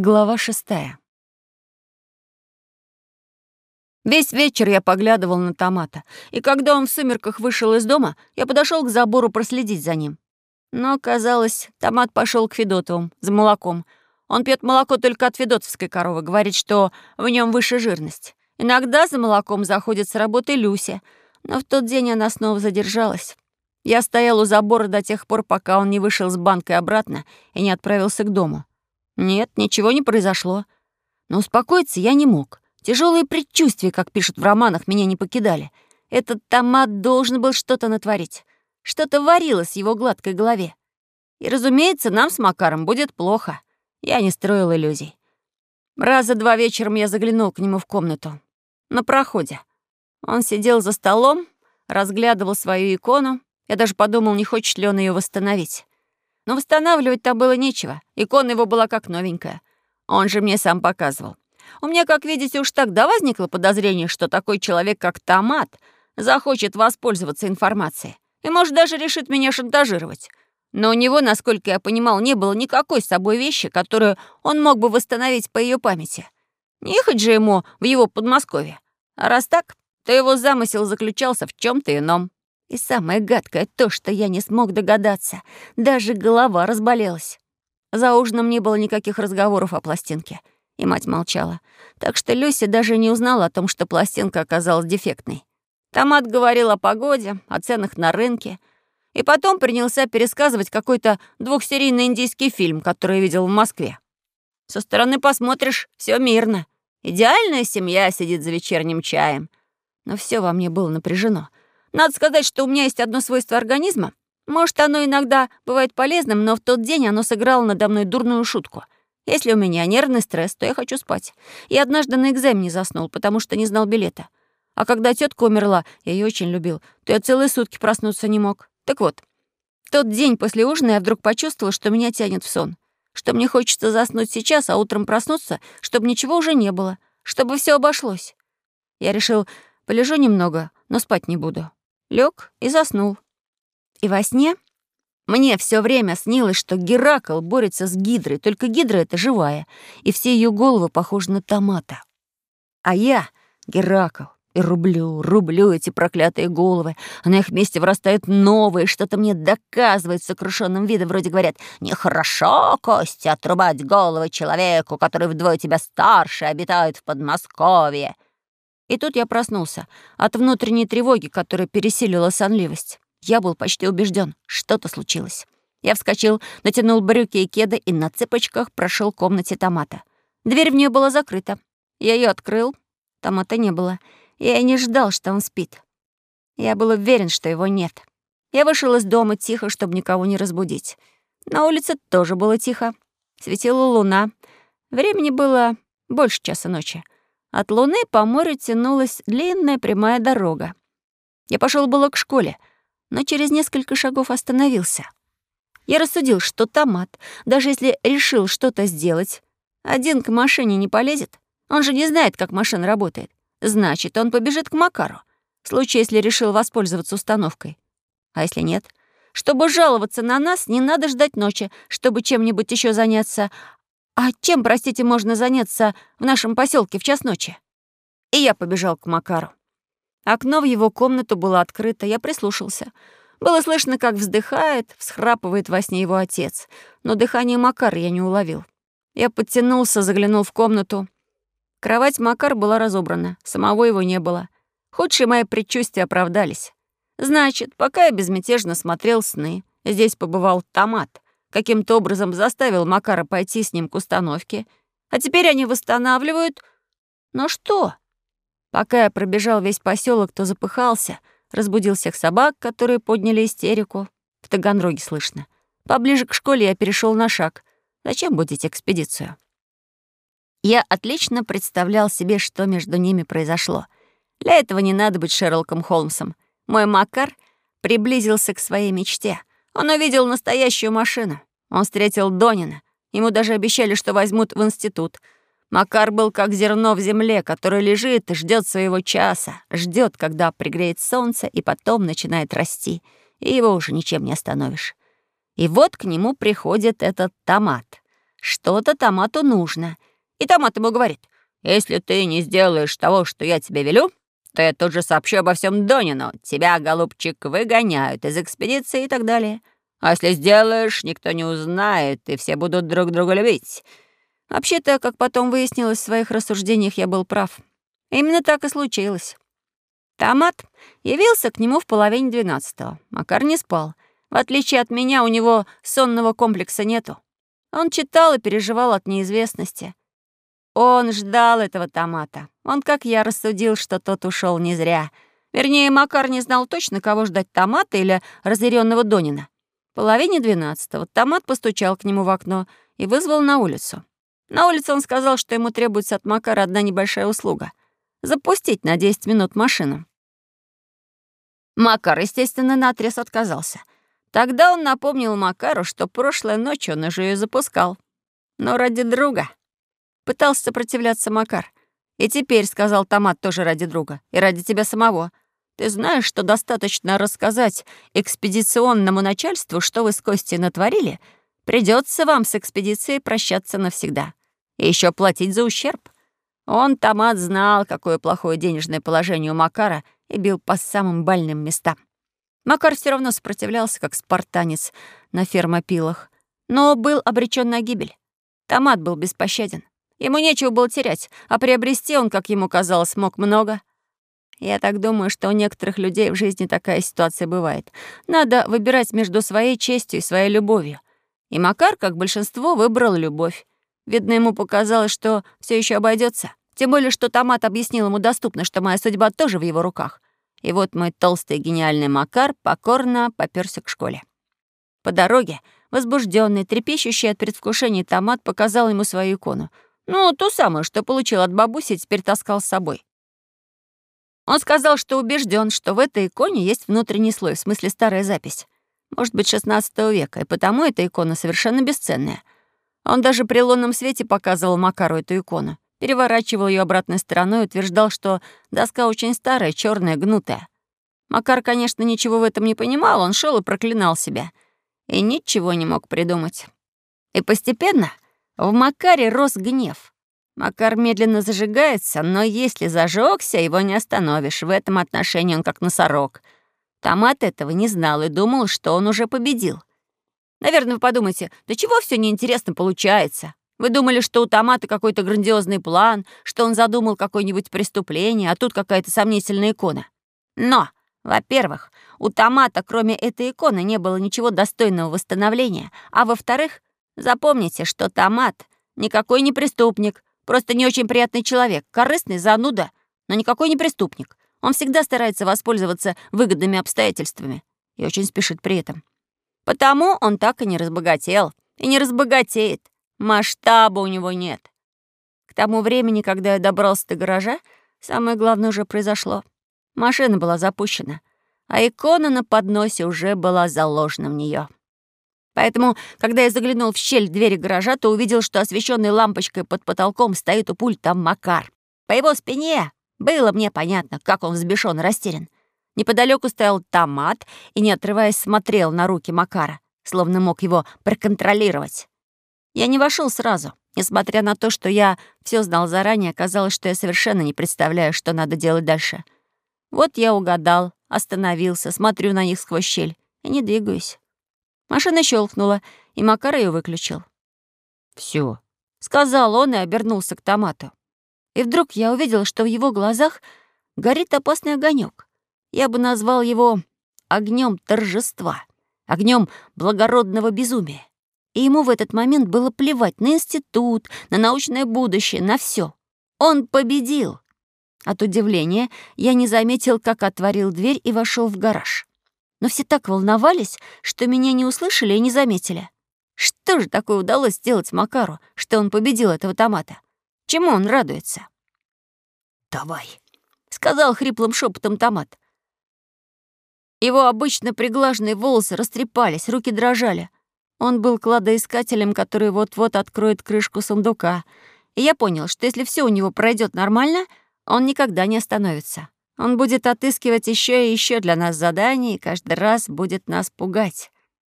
Глава шестая. Весь вечер я поглядывал на томата, и когда он в сумерках вышел из дома, я подошел к забору проследить за ним. Но, казалось, томат пошел к Федотовым за молоком. Он пьет молоко только от федотовской коровы, говорит, что в нем выше жирность. Иногда за молоком заходит с работы Люся, но в тот день она снова задержалась. Я стоял у забора до тех пор, пока он не вышел с банкой обратно и не отправился к дому. Нет, ничего не произошло. Но успокоиться я не мог. Тяжелые предчувствия, как пишут в романах, меня не покидали. Этот томат должен был что-то натворить. Что-то варилось в его гладкой голове. И, разумеется, нам с Макаром будет плохо. Я не строил иллюзий. Раза два вечером я заглянул к нему в комнату. На проходе. Он сидел за столом, разглядывал свою икону. Я даже подумал, не хочет ли он ее восстановить. Но восстанавливать там было нечего. Икона его была как новенькая. Он же мне сам показывал. У меня, как видите, уж тогда возникло подозрение, что такой человек, как Томат, захочет воспользоваться информацией и, может, даже решит меня шантажировать. Но у него, насколько я понимал, не было никакой с собой вещи, которую он мог бы восстановить по ее памяти. Не ехать же ему в его Подмосковье. А раз так, то его замысел заключался в чем то ином. И самое гадкое то, что я не смог догадаться. Даже голова разболелась. За ужином не было никаких разговоров о пластинке. И мать молчала. Так что Люся даже не узнала о том, что пластинка оказалась дефектной. Томат говорил о погоде, о ценах на рынке. И потом принялся пересказывать какой-то двухсерийный индийский фильм, который видел в Москве. Со стороны посмотришь, все мирно. Идеальная семья сидит за вечерним чаем. Но все во мне было напряжено — надо сказать, что у меня есть одно свойство организма. Может, оно иногда бывает полезным, но в тот день оно сыграло надо мной дурную шутку. Если у меня нервный стресс, то я хочу спать. Я однажды на экзамене заснул, потому что не знал билета. А когда тетка умерла, я ее очень любил, то я целые сутки проснуться не мог. Так вот, в тот день после ужина я вдруг почувствовал, что меня тянет в сон. Что мне хочется заснуть сейчас, а утром проснуться, чтобы ничего уже не было, чтобы все обошлось. Я решил, полежу немного, но спать не буду лег и заснул. И во сне мне все время снилось, что Геракл борется с Гидрой, только Гидра — это живая, и все ее головы похожи на томата. А я — Геракл, и рублю, рублю эти проклятые головы, а на их месте вырастают новые, что-то мне доказывают с сокрушенным видом, вроде говорят, «Нехорошо, Костя, отрубать головы человеку, который вдвое тебя старше, обитает в Подмосковье». И тут я проснулся от внутренней тревоги, которая пересилила сонливость. Я был почти убежден, что-то случилось. Я вскочил, натянул брюки и кеды и на цыпочках прошел комнате томата. Дверь в нее была закрыта. Я ее открыл. Томата не было. Я и не ждал, что он спит. Я был уверен, что его нет. Я вышел из дома тихо, чтобы никого не разбудить. На улице тоже было тихо. Светила луна. Времени было больше часа ночи. От луны по морю тянулась длинная прямая дорога. Я пошел было к школе, но через несколько шагов остановился. Я рассудил, что томат, даже если решил что-то сделать, один к машине не полезет. Он же не знает, как машина работает. Значит, он побежит к Макару, в случае, если решил воспользоваться установкой. А если нет? Чтобы жаловаться на нас, не надо ждать ночи, чтобы чем-нибудь еще заняться, «А чем, простите, можно заняться в нашем поселке в час ночи?» И я побежал к Макару. Окно в его комнату было открыто, я прислушался. Было слышно, как вздыхает, всхрапывает во сне его отец, но дыхание Макара я не уловил. Я подтянулся, заглянул в комнату. Кровать Макар была разобрана, самого его не было. Худшие мои предчувствия оправдались. Значит, пока я безмятежно смотрел сны, здесь побывал томат — каким-то образом заставил Макара пойти с ним к установке, а теперь они восстанавливают... Но что? Пока я пробежал весь поселок, то запыхался, разбудил всех собак, которые подняли истерику. В Таганроге слышно. Поближе к школе я перешел на шаг. Зачем будить экспедицию? Я отлично представлял себе, что между ними произошло. Для этого не надо быть Шерлоком Холмсом. Мой Макар приблизился к своей мечте — он увидел настоящую машину. Он встретил Донина. Ему даже обещали, что возьмут в институт. Макар был как зерно в земле, которое лежит и ждет своего часа, ждет, когда пригреет солнце, и потом начинает расти, и его уже ничем не остановишь. И вот к нему приходит этот томат. что-то томату нужно. И томат ему говорит, «Если ты не сделаешь того, что я тебе велю, я тут же сообщу обо всем Донину. Тебя, голубчик, выгоняют из экспедиции и так далее. А если сделаешь, никто не узнает, и все будут друг друга любить». Вообще-то, как потом выяснилось в своих рассуждениях, я был прав. Именно так и случилось. Томат явился к нему в половине двенадцатого. Макар не спал. В отличие от меня, у него сонного комплекса нету. Он читал и переживал от неизвестности. Он ждал этого томата. Он, как я, рассудил, что тот ушел не зря. Вернее, Макар не знал точно, кого ждать томата или разъяренного Донина. В половине двенадцатого томат постучал к нему в окно и вызвал на улицу. На улице он сказал, что ему требуется от Макара одна небольшая услуга — запустить на 10 минут машину. Макар, естественно, наотрез отказался. Тогда он напомнил Макару, что прошлой ночью он уже ее запускал. Но ради друга. Пытался сопротивляться Макар. И теперь, сказал Томат, тоже ради друга. И ради тебя самого. Ты знаешь, что достаточно рассказать экспедиционному начальству, что вы с Костей натворили, придется вам с экспедицией прощаться навсегда. И еще платить за ущерб. Он, Томат, знал, какое плохое денежное положение у Макара и бил по самым больным местам. Макар все равно сопротивлялся, как спартанец на фермопилах, но был обречен на гибель. Томат был беспощаден. Ему нечего было терять, а приобрести он, как ему казалось, мог много. Я так думаю, что у некоторых людей в жизни такая ситуация бывает. Надо выбирать между своей честью и своей любовью. И Макар, как большинство, выбрал любовь. Видно, ему показалось, что все еще обойдется. Тем более, что Томат объяснил ему доступно, что моя судьба тоже в его руках. И вот мой толстый гениальный Макар покорно попёрся к школе. По дороге, возбужденный, трепещущий от предвкушения томат показал ему свою икону. Ну, ту самую, что получил от бабуси теперь таскал с собой. Он сказал, что убежден, что в этой иконе есть внутренний слой, в смысле старая запись. Может быть, XVI века, и потому эта икона совершенно бесценная. Он даже при лунном свете показывал Макару эту икону переворачивал ее обратной стороной и утверждал, что доска очень старая, черная, гнутая. Макар, конечно, ничего в этом не понимал, он шел и проклинал себя. И ничего не мог придумать. И постепенно в Макаре рос гнев. Макар медленно зажигается, но если зажегся, его не остановишь. В этом отношении он как носорог. Томат этого не знал и думал, что он уже победил. Наверное, вы подумаете, да чего все неинтересно получается? Вы думали, что у Томата какой-то грандиозный план, что он задумал какое-нибудь преступление, а тут какая-то сомнительная икона. Но, во-первых, у Томата, кроме этой иконы, не было ничего достойного восстановления, а во-вторых, запомните, что Томат никакой не преступник, просто не очень приятный человек, корыстный, зануда, но никакой не преступник. Он всегда старается воспользоваться выгодными обстоятельствами и очень спешит при этом. Потому он так и не разбогател, и не разбогатеет. Масштаба у него нет. К тому времени, когда я добрался до гаража, самое главное уже произошло. Машина была запущена, а икона на подносе уже была заложена в нее. Поэтому, когда я заглянул в щель двери гаража, то увидел, что освещенной лампочкой под потолком стоит у пульта Макар. По его спине было мне понятно, как он взбешен и растерян. Неподалеку стоял томат и, не отрываясь, смотрел на руки Макара, словно мог его проконтролировать. Я не вошел сразу. Несмотря на то, что я все знал заранее, оказалось, что я совершенно не представляю, что надо делать дальше. Вот я угадал, остановился, смотрю на них сквозь щель и не двигаюсь. Машина щелкнула, и Макар ее выключил. Все, сказал он и обернулся к томату. И вдруг я увидел, что в его глазах горит опасный огонек. Я бы назвал его огнем торжества, огнем благородного безумия и ему в этот момент было плевать на институт, на научное будущее, на все. Он победил. От удивления я не заметил, как отворил дверь и вошел в гараж. Но все так волновались, что меня не услышали и не заметили. Что же такое удалось сделать Макару, что он победил этого томата? Чему он радуется? «Давай», — сказал хриплым шепотом томат. Его обычно приглаженные волосы растрепались, руки дрожали. Он был кладоискателем, который вот-вот откроет крышку сундука. И я понял, что если все у него пройдет нормально, он никогда не остановится. Он будет отыскивать еще и еще для нас задания и каждый раз будет нас пугать.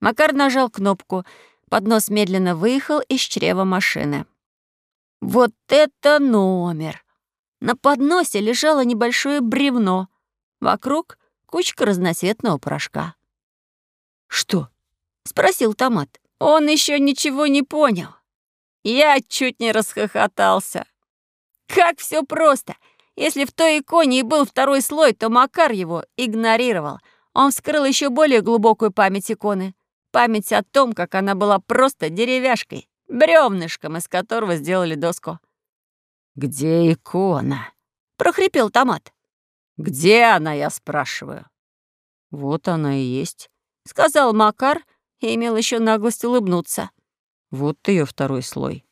Макар нажал кнопку. Поднос медленно выехал из чрева машины. Вот это номер! На подносе лежало небольшое бревно. Вокруг кучка разноцветного порошка. «Что?» — спросил томат. Он еще ничего не понял. Я чуть не расхохотался. Как все просто! Если в той иконе и был второй слой, то Макар его игнорировал. Он вскрыл еще более глубокую память иконы. Память о том, как она была просто деревяшкой, бревнышком, из которого сделали доску. «Где икона?» — прохрипел томат. «Где она, я спрашиваю?» «Вот она и есть», — сказал Макар и имел еще наглость улыбнуться. «Вот ее второй слой».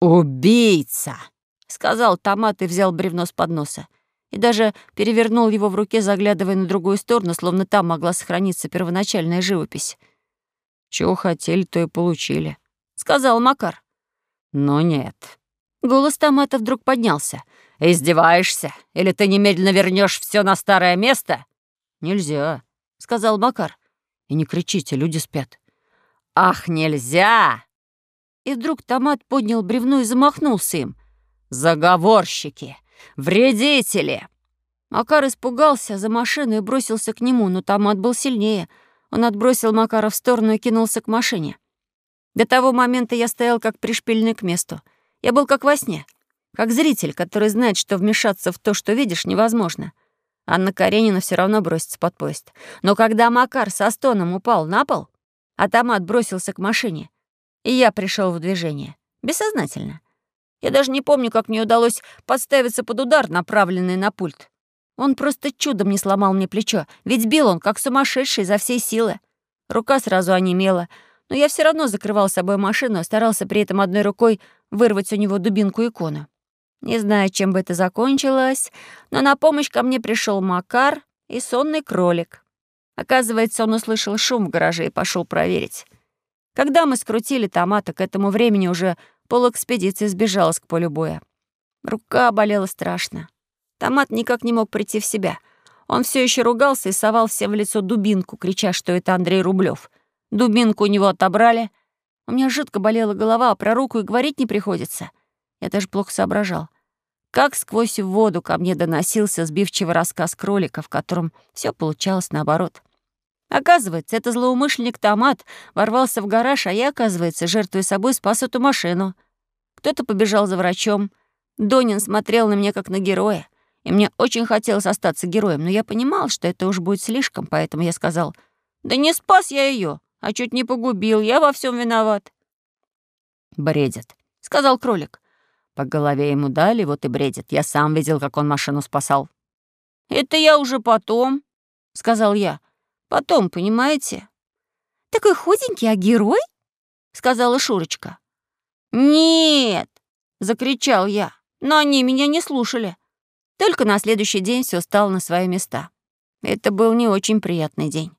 «Убийца!» Сказал томат и взял бревно с подноса. И даже перевернул его в руке, заглядывая на другую сторону, словно там могла сохраниться первоначальная живопись. «Чего хотели, то и получили», — сказал Макар. «Но нет». Голос томата вдруг поднялся. «Издеваешься? Или ты немедленно вернешь все на старое место?» «Нельзя», — сказал Макар. «И не кричите, люди спят». «Ах, нельзя!» И вдруг томат поднял бревно и замахнулся им. «Заговорщики! Вредители!» Макар испугался за машину и бросился к нему, но томат был сильнее. Он отбросил Макара в сторону и кинулся к машине. До того момента я стоял как пришпильный к месту. Я был как во сне, как зритель, который знает, что вмешаться в то, что видишь, невозможно. Анна Каренина все равно бросится под поезд. Но когда Макар со стоном упал на пол, автомат бросился к машине, и я пришел в движение. Бессознательно. Я даже не помню, как мне удалось подставиться под удар, направленный на пульт. Он просто чудом не сломал мне плечо, ведь бил он, как сумасшедший, за всей силы. Рука сразу онемела, но я все равно закрывал собой машину, старался при этом одной рукой вырвать у него дубинку икону. Не знаю, чем бы это закончилось, но на помощь ко мне пришел Макар и сонный кролик. Оказывается, он услышал шум в гараже и пошел проверить. Когда мы скрутили томата, к этому времени уже полуэкспедиции сбежалась к полю боя. Рука болела страшно. Томат никак не мог прийти в себя. Он все еще ругался и совал всем в лицо дубинку, крича, что это Андрей Рублев. Дубинку у него отобрали. У меня жутко болела голова, а про руку и говорить не приходится. Я даже плохо соображал. Как сквозь воду ко мне доносился сбивчивый рассказ кролика, в котором все получалось наоборот. Оказывается, это злоумышленник Томат ворвался в гараж, а я, оказывается, жертвуя собой, спас эту машину. Кто-то побежал за врачом. Донин смотрел на меня как на героя. И мне очень хотелось остаться героем, но я понимал, что это уж будет слишком, поэтому я сказал, «Да не спас я ее, а чуть не погубил, я во всем виноват». «Бредит», — сказал кролик. По голове ему дали, вот и бредит. Я сам видел, как он машину спасал. «Это я уже потом», — сказал я. Потом, понимаете? Такой худенький, а герой? Сказала Шурочка. Нет, закричал я, но они меня не слушали. Только на следующий день все стало на свои места. Это был не очень приятный день.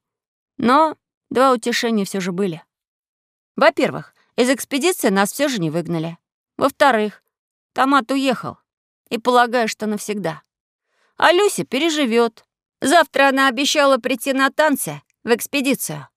Но два утешения все же были. Во-первых, из экспедиции нас все же не выгнали. Во-вторых, Томат уехал. И полагаю, что навсегда. А Люся переживет. Завтра она обещала прийти на танцы в экспедицию.